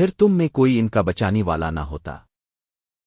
پھر تم میں کوئی ان کا بچانے والا نہ ہوتا۔